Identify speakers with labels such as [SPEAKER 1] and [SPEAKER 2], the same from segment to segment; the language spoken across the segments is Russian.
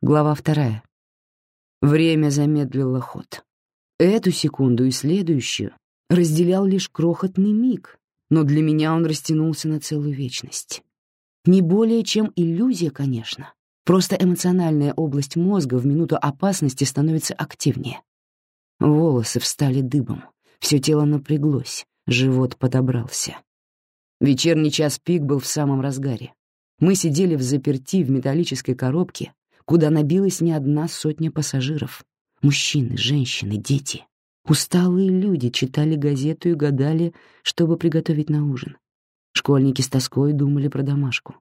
[SPEAKER 1] Глава вторая. Время замедлило ход. Эту секунду и следующую разделял лишь крохотный миг, но для меня он растянулся на целую вечность. Не более чем иллюзия, конечно. Просто эмоциональная область мозга в минуту опасности становится активнее. Волосы встали дыбом, все тело напряглось, живот подобрался. Вечерний час пик был в самом разгаре. Мы сидели в заперти в металлической коробке, куда набилась не одна сотня пассажиров. Мужчины, женщины, дети. Усталые люди читали газету и гадали, чтобы приготовить на ужин. Школьники с тоской думали про домашку.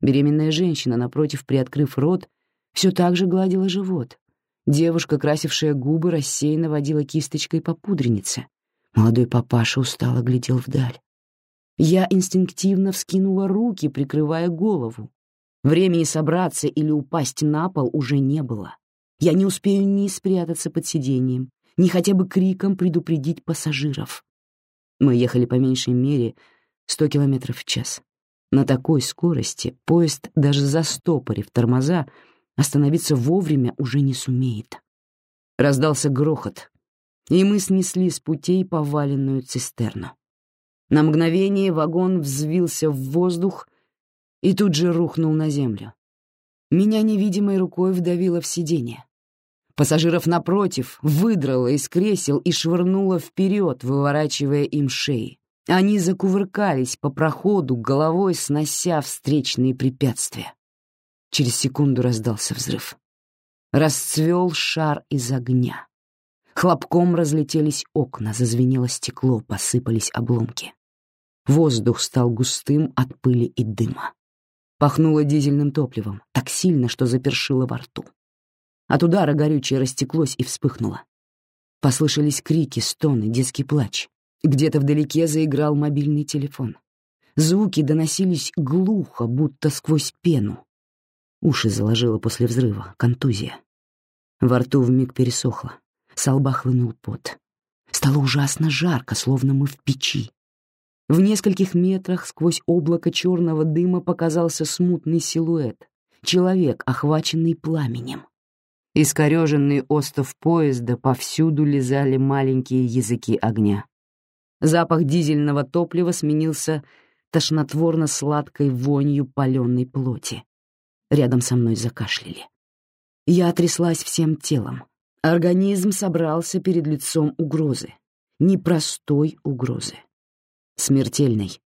[SPEAKER 1] Беременная женщина, напротив, приоткрыв рот, все так же гладила живот. Девушка, красившая губы, рассеянно водила кисточкой по пудренице. Молодой папаша устало глядел вдаль. Я инстинктивно вскинула руки, прикрывая голову. Времени собраться или упасть на пол уже не было. Я не успею ни спрятаться под сиденьем, ни хотя бы криком предупредить пассажиров. Мы ехали по меньшей мере 100 км в час. На такой скорости поезд, даже застопорив тормоза, остановиться вовремя уже не сумеет. Раздался грохот, и мы снесли с путей поваленную цистерну. На мгновение вагон взвился в воздух и тут же рухнул на землю. Меня невидимой рукой вдавило в сиденье. Пассажиров напротив выдрало из кресел и швырнуло вперед, выворачивая им шеи. Они закувыркались по проходу, головой снося встречные препятствия. Через секунду раздался взрыв. Расцвел шар из огня. Хлопком разлетелись окна, зазвенело стекло, посыпались обломки. Воздух стал густым от пыли и дыма. Пахнуло дизельным топливом, так сильно, что запершило во рту. От удара горючее растеклось и вспыхнуло. Послышались крики, стоны, детский плач. Где-то вдалеке заиграл мобильный телефон. Звуки доносились глухо, будто сквозь пену. Уши заложило после взрыва, контузия. Во рту вмиг пересохло, с лба хлынул пот. Стало ужасно жарко, словно мы в печи. В нескольких метрах сквозь облако черного дыма показался смутный силуэт. Человек, охваченный пламенем. Искореженный остов поезда повсюду лизали маленькие языки огня. Запах дизельного топлива сменился тошнотворно-сладкой вонью паленой плоти. Рядом со мной закашляли. Я тряслась всем телом. Организм собрался перед лицом угрозы. Непростой угрозы смертельной.